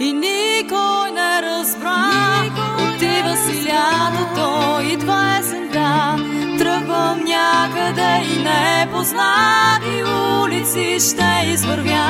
И никой не разбра, отива си лятото, два есента, тръгвам някъде и не познати улици ще извървя.